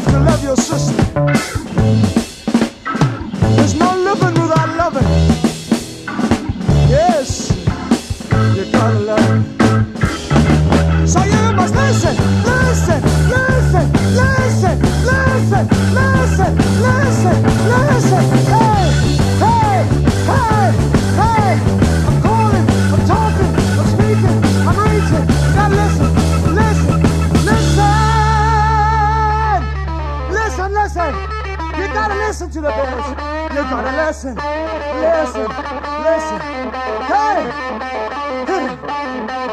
have to love. You gotta listen, listen, listen. Hey! hey.